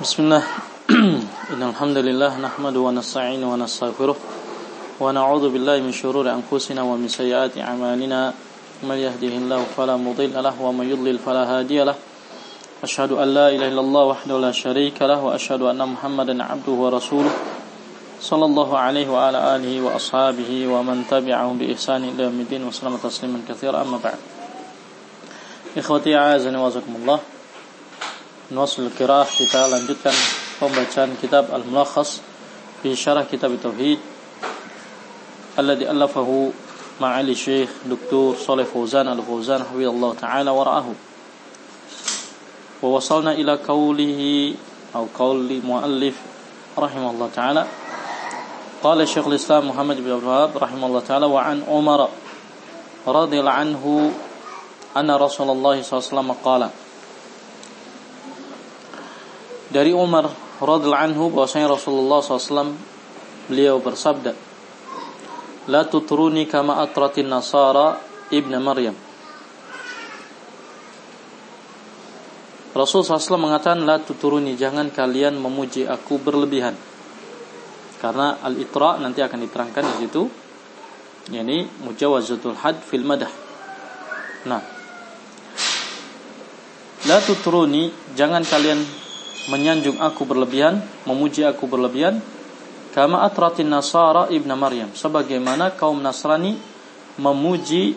بسم الله. إن الحمد لله نحمده ونستعينه ونستغفره ونعوذ بالله من شرور أنفسنا ومن سيئات أعمالنا. من يهده الله فلا مضل له ومن يضلل فلا هادي له. أشهد أن لا إله إلا الله وحده لا شريك له وأشهد أن محمدا عبده ورسوله صلى الله عليه وعلى آله وأصحابه ومن تبعهم بإحسان إلى يوم الدين وسلم تسليما كثيرا. أما بعد. إخوتي أعزني وعزكم الله. Nusul Kirah kita lanjutkan pembacaan kitab Al-Mulakhas fi syarah kitab Tauhid alladhi allafahu ma'ali Syekh Dr. Saleh Fauzan Al-Fauzan hafizallahu taala wa ra'ahu. Wa wasalna ila qawlihi atau qawli muallif rahimahullah taala Qala Syekh Islam Muhammad bin Abdul Wahab rahimahullah taala wa an Umar radhiyallahu anhu anna Rasulullah sallallahu alaihi wasallam qala dari Umar radhiallahu anhu bahwasanya Rasulullah SAW beliau bersabda La tutruni kama atratin nasara ibn Maryam. Rasul SAW mengatakan La tuturuni jangan kalian memuji aku berlebihan. Karena al-itra nanti akan diterangkan di situ yakni mujawazatul had fil madah. Nah La tuturuni jangan kalian menyanjung aku berlebihan, memuji aku berlebihan, kama atratin nasara ibna Maryam, sebagaimana kaum Nasrani memuji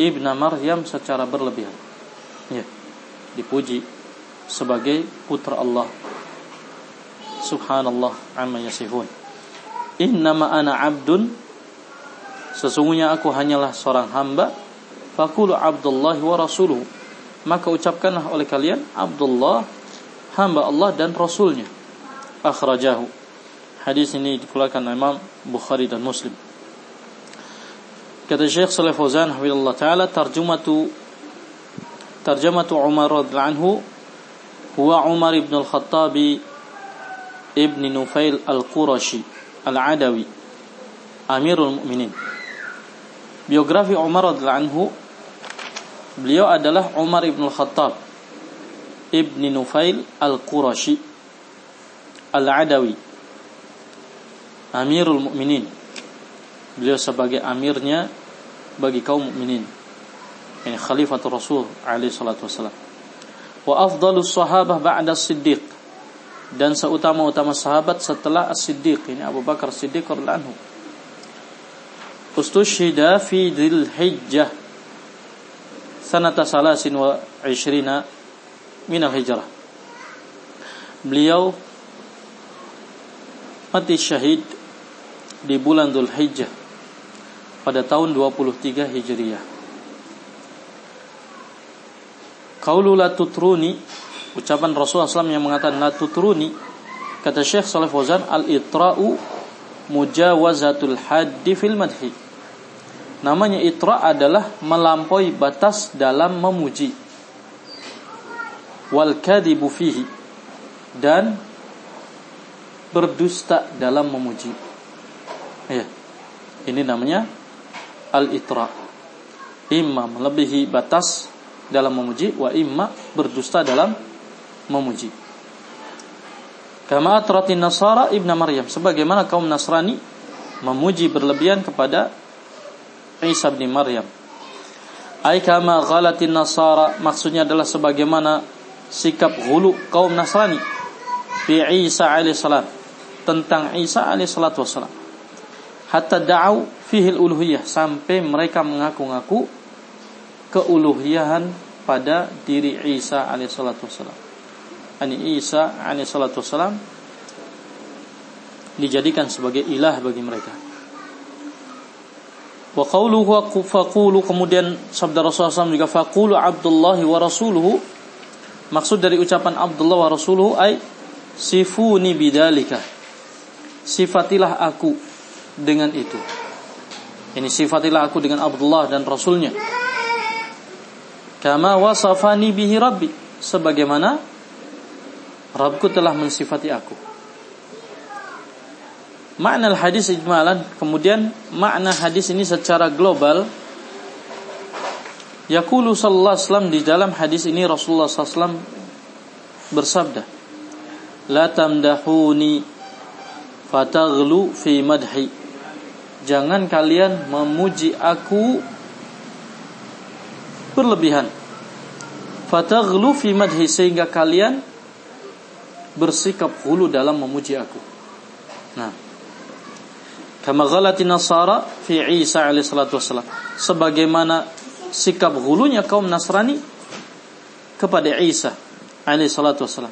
ibna Maryam secara berlebihan. Ya, dipuji sebagai putra Allah. Subhanallah amma yasifun. Innama ana abdun Sesungguhnya aku hanyalah seorang hamba Fakulu abdullah wa rasuluhu Maka ucapkanlah oleh kalian Abdullah hamba Allah dan Rasulnya. Akhrajahu. Hadis ini dikeluarkan Imam Bukhari dan Muslim. Kata Syekh Saleh Fauzan hafizallahu taala tarjumatu tarjamatu Umar radhiyallahu anhu huwa Umar ibn al-Khattab ibn Nufail al-Qurashi al-Adawi Amirul Mukminin. Biografi Umar radhiyallahu anhu beliau adalah Umar ibn al-Khattab ibni Nufail al-Qurashi al-Adawi Amirul Mukminin beliau sebagai amirnya bagi kaum mukminin. Ini khalifatul Rasul alaihi salatu wasalam wa afdalus sahabah ba'da siddiq dan seutama-utama sahabat setelah as-siddiq ini Abu Bakar Siddiq radhiyallahu anhu. Ustushhida fi dzil hijjah sanata salasin wa ishrina minal hijrah. Beliau mati syahid di bulan Dhul Hijjah pada tahun 23 Hijriah. Qaulu la tutruni ucapan Rasulullah SAW yang mengatakan la tutruni kata Syekh Saleh Fauzan al-itra'u mujawazatul haddi fil madhi. Namanya itra adalah melampaui batas dalam memuji wal kadibu fihi dan berdusta dalam memuji. Ya. Ini namanya al-itra. Imma melebihi batas dalam memuji wa imma berdusta dalam memuji. Kama atratin Nasara ibn Maryam sebagaimana kaum Nasrani memuji berlebihan kepada Isa bin Maryam. Ai kama ghalatin Nasara maksudnya adalah sebagaimana sikap hulu kaum Nasrani fi Isa alaihissalam tentang Isa alaihissalatu hatta da'au fihi uluhiyah sampai mereka mengaku-ngaku keuluhiyahan pada diri Isa alaihissalatu wassalam. Ani Isa alaihissalatu wassalam dijadikan sebagai ilah bagi mereka. Wa qawluhu faqulu kemudian sabda Rasulullah SAW juga faqulu Abdullah wa rasuluhu Maksud dari ucapan Abdullah wa Rasuluhu ay sifuni bidalika. Sifatilah aku dengan itu. Ini sifatilah aku dengan Abdullah dan Rasulnya. Kama wasafani bihi Rabbi. Sebagaimana Rabbku telah mensifati aku. Makna hadis ijmalan, kemudian makna hadis ini secara global Yaqulu sallallahu alaihi wasallam di dalam hadis ini Rasulullah SAW bersabda la tamdahuni fataghlu fi madhi. Jangan kalian memuji aku berlebihan. Fataghlu fi madhi sehingga kalian bersikap hulu dalam memuji aku. Nah kama ghalati nasara fi Isa alaihi salatu wassalam. Sebagaimana sikap hulunya kaum Nasrani kepada Isa alaihi salatu wassalam.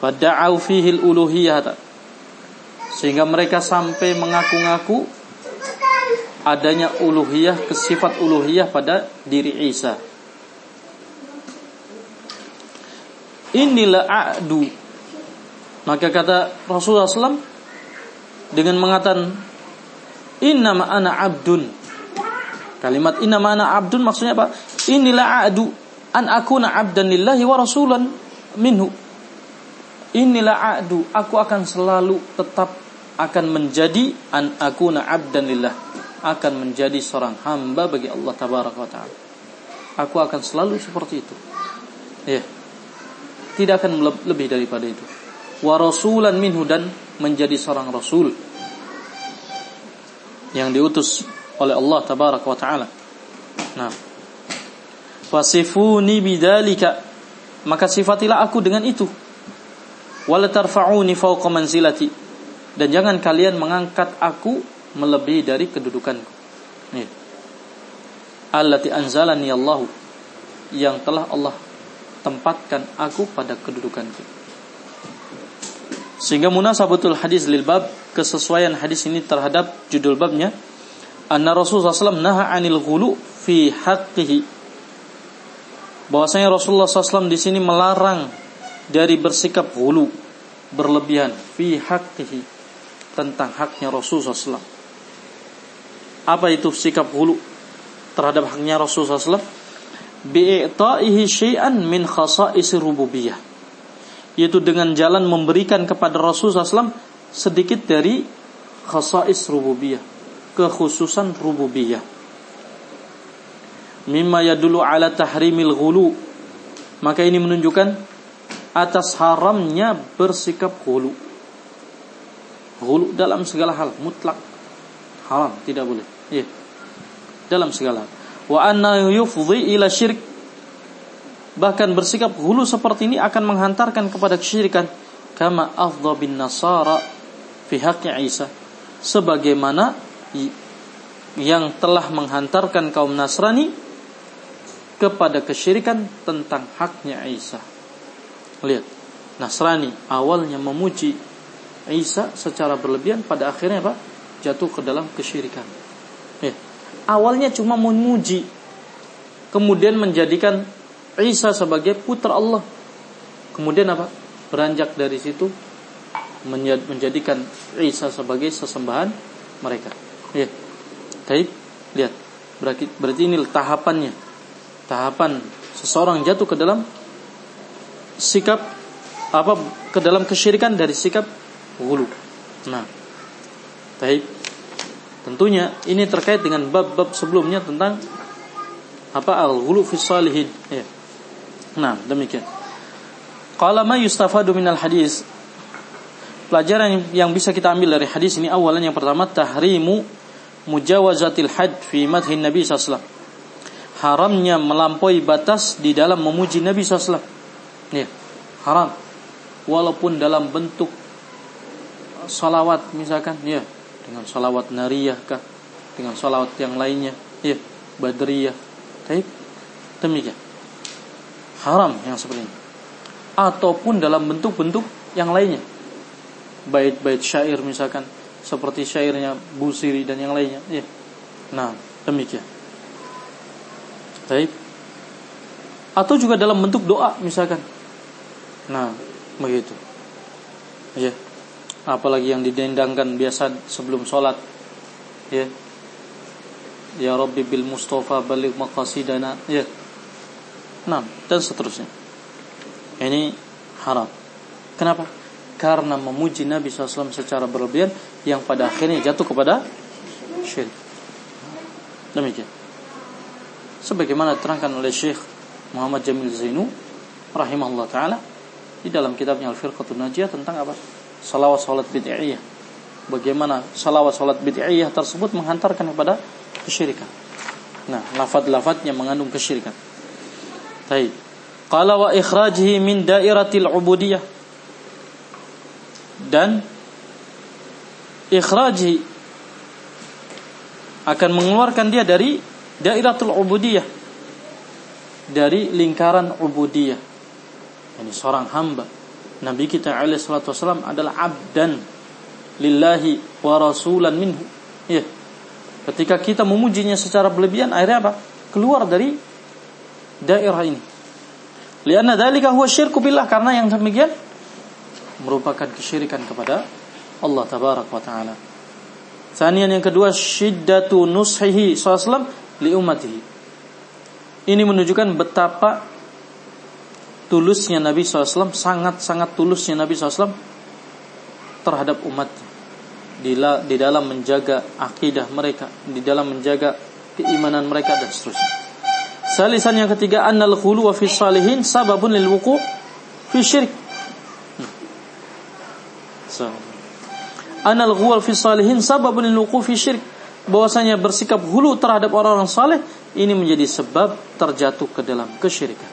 Fada'au fihi al-uluhiyah sehingga mereka sampai mengaku-ngaku adanya uluhiyah kesifat uluhiyah pada diri Isa. Inilah a'du. Maka kata Rasulullah SAW dengan mengatakan inna ana abdun kalimat inna ana abdun maksudnya apa? Inilah a'du an akuna abdan lillahi wa rasulan minhu. Inilah a'du aku akan selalu tetap akan menjadi an akuna abdan lillah. Akan menjadi seorang hamba bagi Allah tabaraka wa taala. Aku akan selalu seperti itu. Ya. Tidak akan lebih daripada itu. Wa rasulan minhu dan menjadi seorang rasul. Yang diutus oleh Allah tabaraka wa taala nah fasifuni bidzalika maka sifatilah aku dengan itu wala tarfa'uni fawqa manzilati dan jangan kalian mengangkat aku melebihi dari kedudukanku. Nih. Allati anzalani Allah yang telah Allah tempatkan aku pada kedudukanku. Sehingga munasabatul hadis lil bab kesesuaian hadis ini terhadap judul babnya anna Rasulullah SAW naha anil ghulu fi haqqihi bahwasanya Rasulullah SAW di sini melarang dari bersikap hulu berlebihan fi haqqihi tentang haknya Rasulullah SAW. Apa itu sikap hulu terhadap haknya Rasulullah SAW? Bi'ta'ihi syai'an min khasa'is rububiyah. Yaitu dengan jalan memberikan kepada Rasulullah SAW sedikit dari khasa'is rububiyah. Kekhususan rububiyah. Mimma yadulu ala tahrimil ghulu. Maka ini menunjukkan atas haramnya bersikap hulu. Hulu dalam segala hal mutlak haram, tidak boleh. Iya. Dalam segala. Wa anna yufdhi ila syirk bahkan bersikap hulu seperti ini akan menghantarkan kepada kesyirikan kama afdha bin nasara fi haqqi Isa sebagaimana yang telah menghantarkan kaum Nasrani kepada kesyirikan tentang haknya Isa. Lihat, Nasrani awalnya memuji Isa secara berlebihan pada akhirnya apa? Jatuh ke dalam kesyirikan. Ya. Awalnya cuma memuji, kemudian menjadikan Isa sebagai putra Allah. Kemudian apa? Beranjak dari situ menjadikan Isa sebagai sesembahan mereka. Ya. Baik, lihat. Berarti, berarti ini tahapannya. Tahapan seseorang jatuh ke dalam sikap apa ke dalam kesyirikan dari sikap hulu. Nah, baik. Tentunya ini terkait dengan bab-bab sebelumnya tentang apa al-ghulu fi salihin. Ya. Nah, demikian. Qala ma yustafadu minal hadis Pelajaran yang bisa kita ambil dari hadis ini awalan yang pertama tahrimu mujawazatil had fi madhin Nabi sallallahu Haramnya melampaui batas di dalam memuji Nabi sallallahu Ya, haram. Walaupun dalam bentuk salawat misalkan, ya, dengan salawat nariyah kah, dengan salawat yang lainnya, ya, badriyah. Baik. Demikian. Haram yang seperti ini. Ataupun dalam bentuk-bentuk yang lainnya. Bait-bait syair misalkan, seperti syairnya Busiri dan yang lainnya, ya. Nah, demikian. Baik. Atau juga dalam bentuk doa misalkan Nah, begitu. Ya. Apalagi yang didendangkan biasa sebelum sholat. Ya. Ya Rabbi bil Mustafa balik maqasidana. Ya. Nah, dan seterusnya. Ini haram. Kenapa? Karena memuji Nabi SAW secara berlebihan yang pada akhirnya jatuh kepada syirik. Demikian. Sebagaimana terangkan oleh Syekh Muhammad Jamil Zainu rahimahullah taala di dalam kitabnya Al-Firqatun Najiyah tentang apa? Salawat salat bid'iyah. Bagaimana salawat salat bid'iyah tersebut menghantarkan kepada kesyirikan. Nah, lafaz-lafaznya mengandung kesyirikan. Baik. Qala wa ikhrajihi min dairatil ubudiyah. Dan ikhraji akan mengeluarkan dia dari dairatul ubudiyah dari lingkaran ubudiyah. Ini seorang hamba. Nabi kita alaihi salatu wasallam adalah abdan lillahi wa rasulan minhu. Ya ketika kita memujinya secara berlebihan akhirnya apa? Keluar dari daerah ini. Lianna dzalika huwa syirku billah. Karena yang demikian merupakan kesyirikan kepada Allah tabarak wa taala Sanian yang kedua syiddatu nushihi SAW li ummatihi. Ini menunjukkan betapa tulusnya Nabi SAW, sangat-sangat tulusnya Nabi SAW terhadap. Di, di dalam menjaga akidah mereka, di dalam menjaga keimanan mereka dan seterusnya. Salisan yang ketiga, annal khulu wa fi salihin sababun lil wuku fi syirik. So anal ghul fi salihin sababun lil fi syirik bahwasanya bersikap hulu terhadap orang-orang saleh ini menjadi sebab terjatuh ke dalam kesyirikan.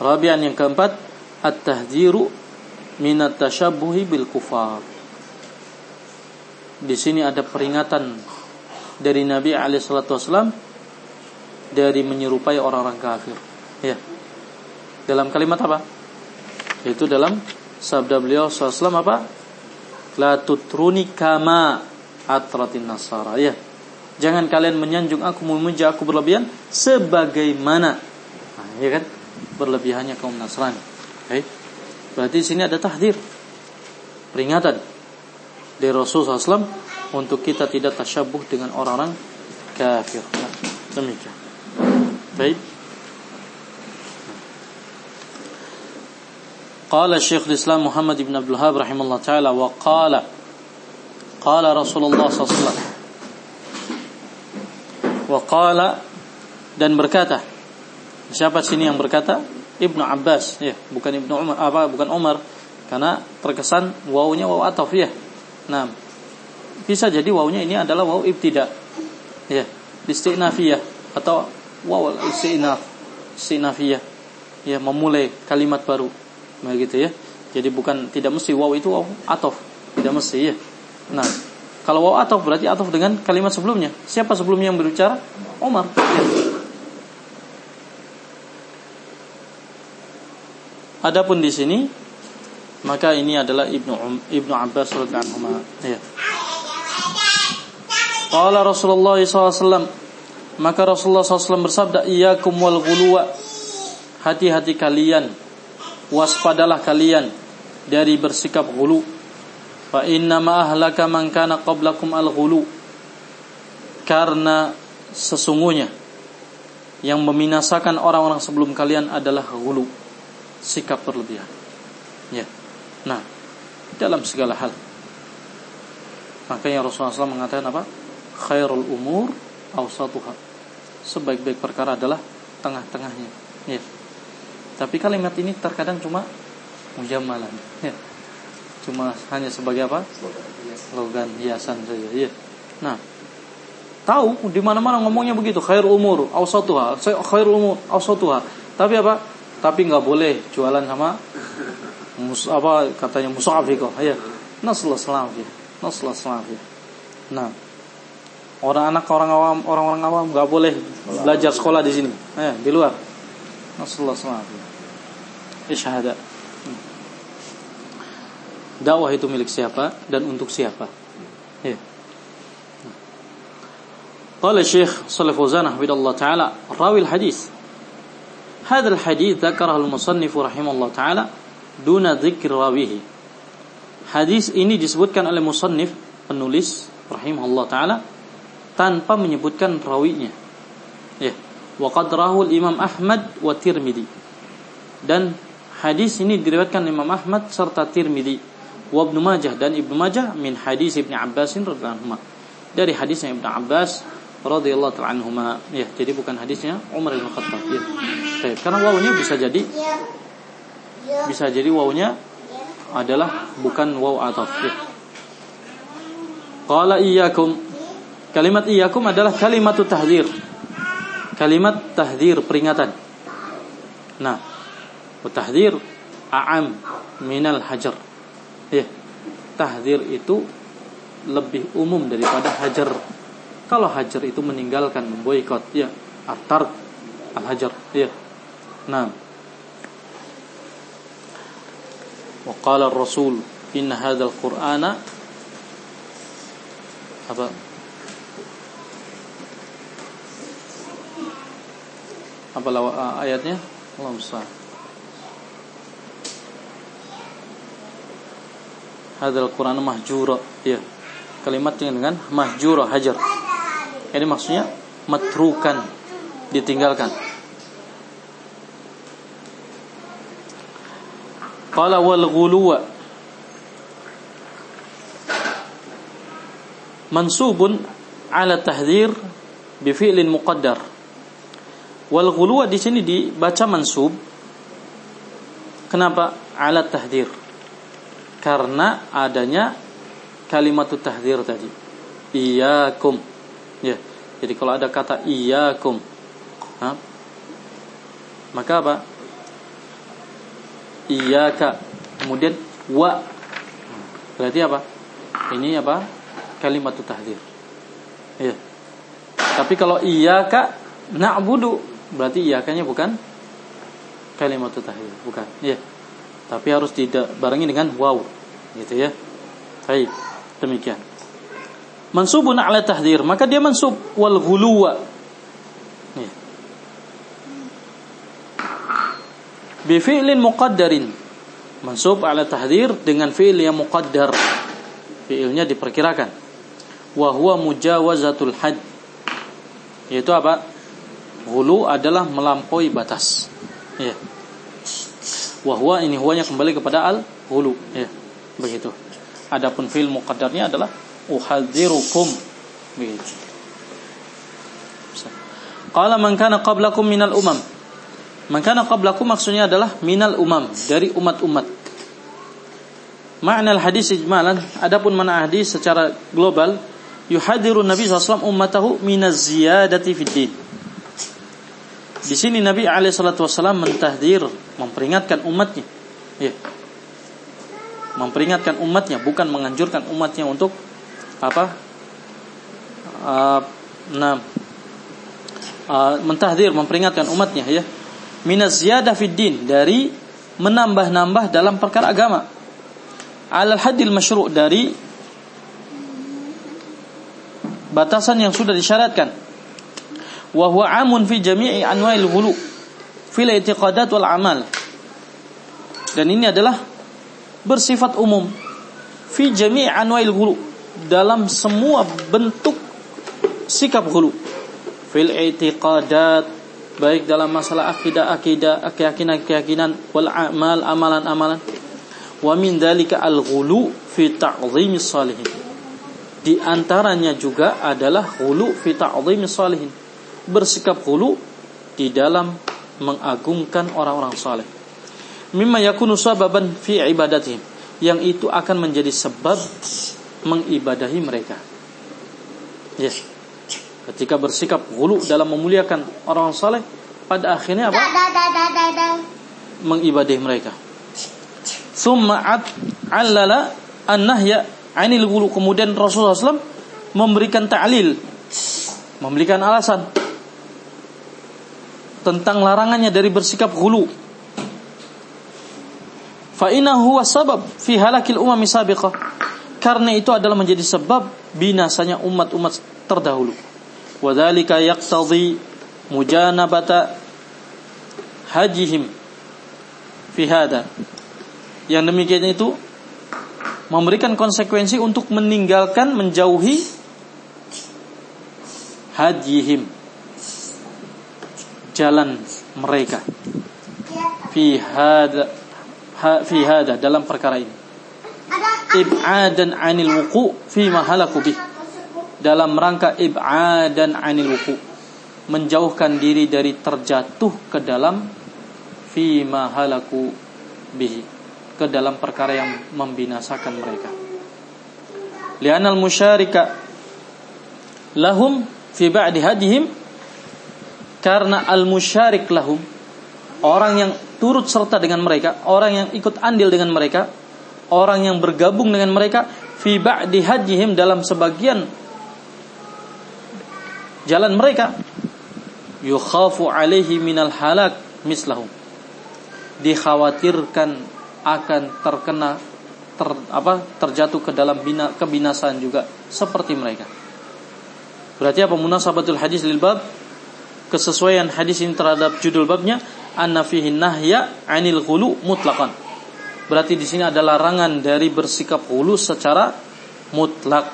Rabian yang keempat, at-tahdziru minat tashabbuhi bil kufar. Di sini ada peringatan dari Nabi alaihi salatu wasallam dari menyerupai orang-orang kafir. Ya. Dalam kalimat apa? Itu dalam sabda beliau sallallahu apa? La tutruni kama atratin nasara. Ya. Jangan kalian menyanjung aku, memuji aku berlebihan sebagaimana nah, ya kan? Berlebihannya kaum Nasrani. Okay. Berarti di sini ada tahdir. Peringatan dari Rasulullah SAW untuk kita tidak tasyabuh dengan orang-orang kafir. Nah, demikian. Baik. قال الشيخ الإسلام محمد بن عبد الوهاب رحمه الله تعالى وقال قال رسول الله صلى الله عليه وسلم وقال dan berkata siapa sini yang berkata Ibnu Abbas ya bukan Ibnu Umar apa bukan Umar karena terkesan wawunya waw ataf ya nah bisa jadi wawunya ini adalah waw ibtida ya istinafiyah atau waw istinaf istinafiyah ya memulai kalimat baru begitu ya. Jadi bukan tidak mesti waw itu waw atof, tidak mesti ya. Nah, kalau waw atof berarti atof dengan kalimat sebelumnya. Siapa sebelumnya yang berbicara? Umar. Ya. Adapun di sini maka ini adalah Ibnu um, Ibnu Abbas radhiyallahu anhu. Ya. Qala Rasulullah SAW Maka Rasulullah SAW bersabda Iyakum wal ghuluwa Hati-hati kalian waspadalah kalian dari bersikap gulu fa inna ma ahlaka man kana qablakum al ghulu karena sesungguhnya yang membinasakan orang-orang sebelum kalian adalah gulu sikap berlebihan. Ya. Nah dalam segala hal. Makanya Rasulullah SAW mengatakan apa? Khairul umur awsatuha. Sebaik-baik perkara adalah tengah-tengahnya. Ya tapi kalimat ini terkadang cuma mujamalan. Ya. Cuma hanya sebagai apa? Slogan hiasan saja. Ya. Nah, tahu di mana-mana ngomongnya begitu, khair umur awsatuha, khair umur awsatuha. Tapi apa? Tapi nggak boleh jualan sama mus apa katanya musafiko. Ya. Nasallahu alaihi Nasallahu Nah, orang anak orang awam orang-orang awam nggak boleh belajar sekolah di sini. Eh, di luar. Nasallahu alaihi isyhada. Dakwah itu milik siapa dan untuk siapa? Ya. Qala Syekh Shalih Fauzan hafidallahu taala rawi al-hadis. هذا الحديث ذكره المصنف رحمه الله تعالى دون ذكر راويه. Hadis ini disebutkan oleh musannif penulis rahimahullah taala tanpa menyebutkan rawinya. Wa rahul Imam Ahmad wa Tirmidzi. Dan Hadis ini diriwayatkan Imam Ahmad serta Tirmidzi wa Ibnu Majah dan Ibnu Majah min hadis Ibnu Abbas radhiyallahu Dari hadisnya Ibnu Abbas radhiyallahu ta'ala. Ya, jadi bukan hadisnya Umar bin Khattab ya. Baik, karena wawunya bisa jadi bisa jadi wawunya adalah bukan waw ataf ya. Qala iyyakum Kalimat iyyakum adalah kalimat tahdzir kalimat tahdir peringatan. Nah, tahdir a'am minal hajar. Ya. Tahdir itu lebih umum daripada hajar. Kalau hajar itu meninggalkan, memboikot, ya, atar al hajar, ya. Nah. Waqala Rasul, "Inna hadzal Qur'ana" apa? Apa lawa, ayatnya? Allah besar Hadal Quran mahjura. Ya kalimat dengan mahjura hajar. Ini maksudnya matrukan ditinggalkan. Qala wal ghuluwa. Mansubun ala tahdhir bi fi'lin muqaddar. Wal ghuluwa di sini dibaca mansub. Kenapa? Ala tahdhir. Karena adanya kalimat tahdhir tadi. Iyakum. Ya. Jadi kalau ada kata iyakum, ha? maka apa? Iyaka. Kemudian wa. Berarti apa? Ini apa? Kalimat tahdir. Ya. Tapi kalau iyaka na'budu berarti iyakanya bukan kalimat tahdir, bukan. Ya. Tapi harus tidak barengi dengan waw. Gitu ya. Baik. Demikian. Mansubun ala tahdir, maka dia mansub wal ghuluwa. Ya. bi fi'lin muqaddarin mansub ala tahdir dengan fi'il yang muqaddar fi'ilnya diperkirakan wa huwa mujawazatul had yaitu apa hulu adalah melampaui batas. Ya. Wa huwa ini huwanya kembali kepada al hulu ya begitu. Adapun fi'il muqaddarnya adalah uhadzirukum begitu. Qala man kana qablakum minal umam. Maka qablakum maksudnya adalah minal umam dari umat-umat. Makna hadis ijmalan adapun mana hadis secara global yuhadiru Nabi SAW ummatahu minaz ziyadati fid din. Di sini Nabi alaihi salatu wasallam mentahdir, memperingatkan umatnya. Ya. Memperingatkan umatnya, bukan menganjurkan umatnya untuk apa? Uh, nah, uh, mentahdir, memperingatkan umatnya ya minaz ziyadah fid din dari menambah-nambah dalam perkara agama. Alal hadil masyru' dari batasan yang sudah disyaratkan. Wa huwa amun fi jami'i anwa'il ghulu fil i'tiqadat wal amal. Dan ini adalah bersifat umum fi jami'i anwa'il ghulu dalam semua bentuk sikap ghulu fil i'tiqadat baik dalam masalah akidah-akidah, keyakinan-keyakinan, wal amal, amalan-amalan. Wa min dzalika al-ghulu fi ta'dhimi salihin. Di antaranya juga adalah ghulu fi ta'dhimi salihin. Bersikap ghulu di dalam mengagungkan orang-orang saleh. Mimma yakunu sababan fi ibadatihim. Yang itu akan menjadi sebab mengibadahi mereka. Yes ketika bersikap hulu dalam memuliakan orang saleh pada akhirnya apa? Mengibadahi mereka. Summa allala an-nahya 'anil ghulu. Kemudian Rasulullah SAW memberikan ta'lil, memberikan alasan tentang larangannya dari bersikap hulu. Faina huwa sabab fi halakil umami sabiqah. Karena itu adalah menjadi sebab binasanya umat-umat terdahulu. Wadhalika mujana mujanabata hajihim fi hada. Yang demikian itu memberikan konsekuensi untuk meninggalkan menjauhi hajihim jalan mereka. Fi hada ha, fi hada dalam perkara ini. Ib'adan anil wuqu fi ma halaku bih. Dalam rangka ib'adan anil wuku. Menjauhkan diri dari terjatuh ke dalam fi halaku bihi ke dalam perkara yang membinasakan mereka. Li'anal musyarika lahum fi ba'di hadihim karena al musyarik lahum orang yang turut serta dengan mereka, orang yang ikut andil dengan mereka, orang yang bergabung dengan mereka fi ba'di dalam sebagian jalan mereka yukhafu alaihi minal halak mislahum dikhawatirkan akan terkena ter, apa terjatuh ke dalam bina, kebinasaan juga seperti mereka. Berarti apa munasabatul hadis lil bab? Kesesuaian hadis ini terhadap judul babnya anna fihi nahya 'anil ghulu mutlaqan. Berarti di sini ada larangan dari bersikap hulu secara mutlak.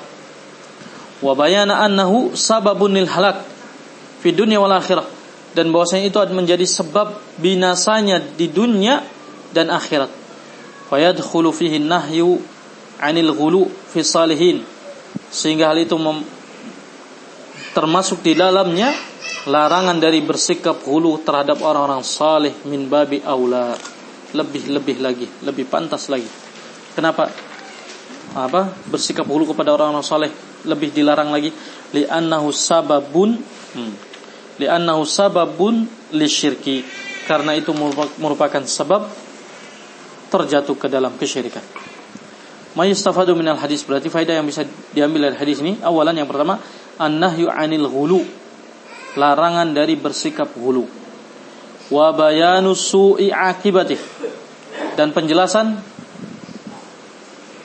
Wa bayana annahu sababun lil halak fi dunya wal akhirah dan bahwasanya itu menjadi sebab binasanya di dunia dan akhirat. Fayadkhulu fihi nahyu 'anil ghulu fi salihin. Sehingga hal itu termasuk di dalamnya larangan dari bersikap hulu terhadap orang-orang saleh min babi aula lebih-lebih lagi lebih pantas lagi. Kenapa? Apa? Bersikap hulu kepada orang-orang saleh lebih dilarang lagi. Li'annahu sababun hmm, li'annahu sababun lisyirki. Karena itu merupakan sebab terjatuh ke dalam kesyirikan. Mayustafadu minal hadis. Berarti faedah yang bisa diambil dari hadis ini. Awalan yang pertama an-nahyu 'anil ghulu. Larangan dari bersikap ghulu. Wa bayanu su'i akibatih. Dan penjelasan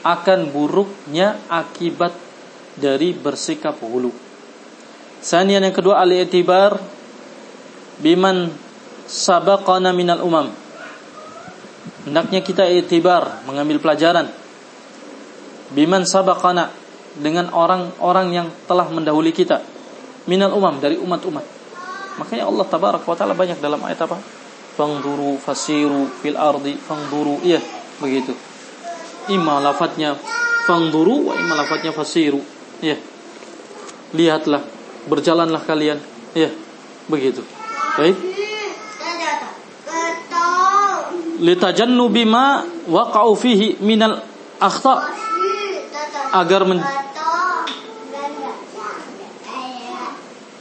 akan buruknya akibat dari bersikap ghulu. Sanian yang kedua al-i'tibar biman sabaqana minal umam. Hendaknya kita i'tibar, mengambil pelajaran biman sabaqana dengan orang-orang yang telah mendahului kita minal umam dari umat-umat. Makanya Allah tabarak wa taala banyak dalam ayat apa? Fangduru fasiru fil ardi fangduru iya begitu. Ima lafadznya fangduru wa ima lafadznya fasiru. Iya. Lihatlah, berjalanlah kalian. Iya, begitu. Baik. Litajannu bima waqa'u fihi minal akhta agar men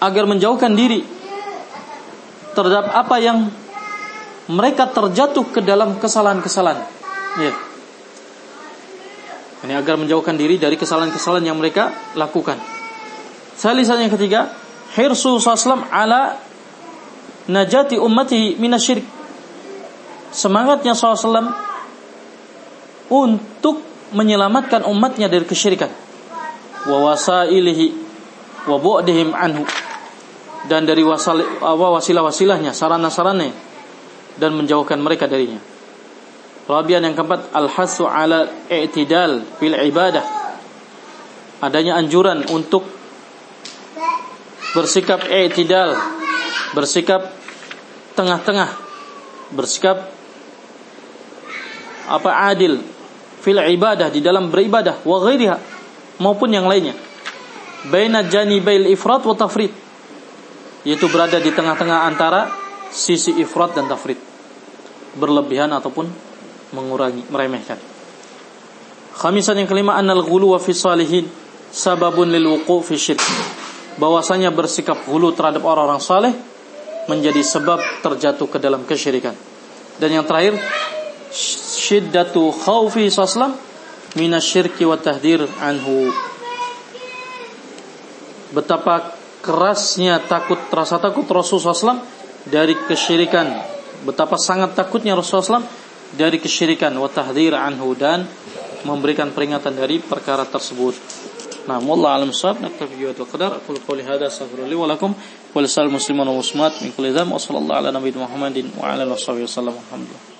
agar menjauhkan diri terhadap apa yang mereka terjatuh ke dalam kesalahan-kesalahan. Ya. Ini agar menjauhkan diri dari kesalahan-kesalahan yang mereka lakukan. Salisan yang ketiga, hirsu sallam ala najati ummati minasyirik. Semangatnya SAW untuk menyelamatkan umatnya dari kesyirikan. Wa wasailihi wa anhu dan dari wasilah-wasilahnya, sarana-sarananya dan menjauhkan mereka darinya. Rabian yang keempat al-hasu ala i'tidal fil ibadah. Adanya anjuran untuk bersikap i'tidal, bersikap tengah-tengah, bersikap apa adil fil ibadah di dalam beribadah wa ghairiha maupun yang lainnya. Baina janibail ifrat wa tafrid yaitu berada di tengah-tengah antara sisi ifrat dan tafrid berlebihan ataupun mengurangi meremehkan. Khamisan yang kelima annal ghulu wa fi salihin sababun lil wuqu fi syirk. Bahwasanya bersikap hulu terhadap orang-orang saleh menjadi sebab terjatuh ke dalam kesyirikan. Dan yang terakhir syiddatu khaufi sallam minasyirki wa tahdir anhu. Betapa kerasnya takut rasa takut Rasulullah SAW dari kesyirikan. Betapa sangat takutnya Rasulullah SAW dari kesyirikan. Wa tahdhir anhu dan memberikan peringatan dari perkara tersebut. Nah, wallahu alam sahab naktafi bi qadar aqulu qawli hadza astaghfirullahi wa lakum. Wa lisal muslimin wa muslimat min kulli dzam wa sallallahu ala Muhammadin wa ala alihi wasallam alhamdulillah.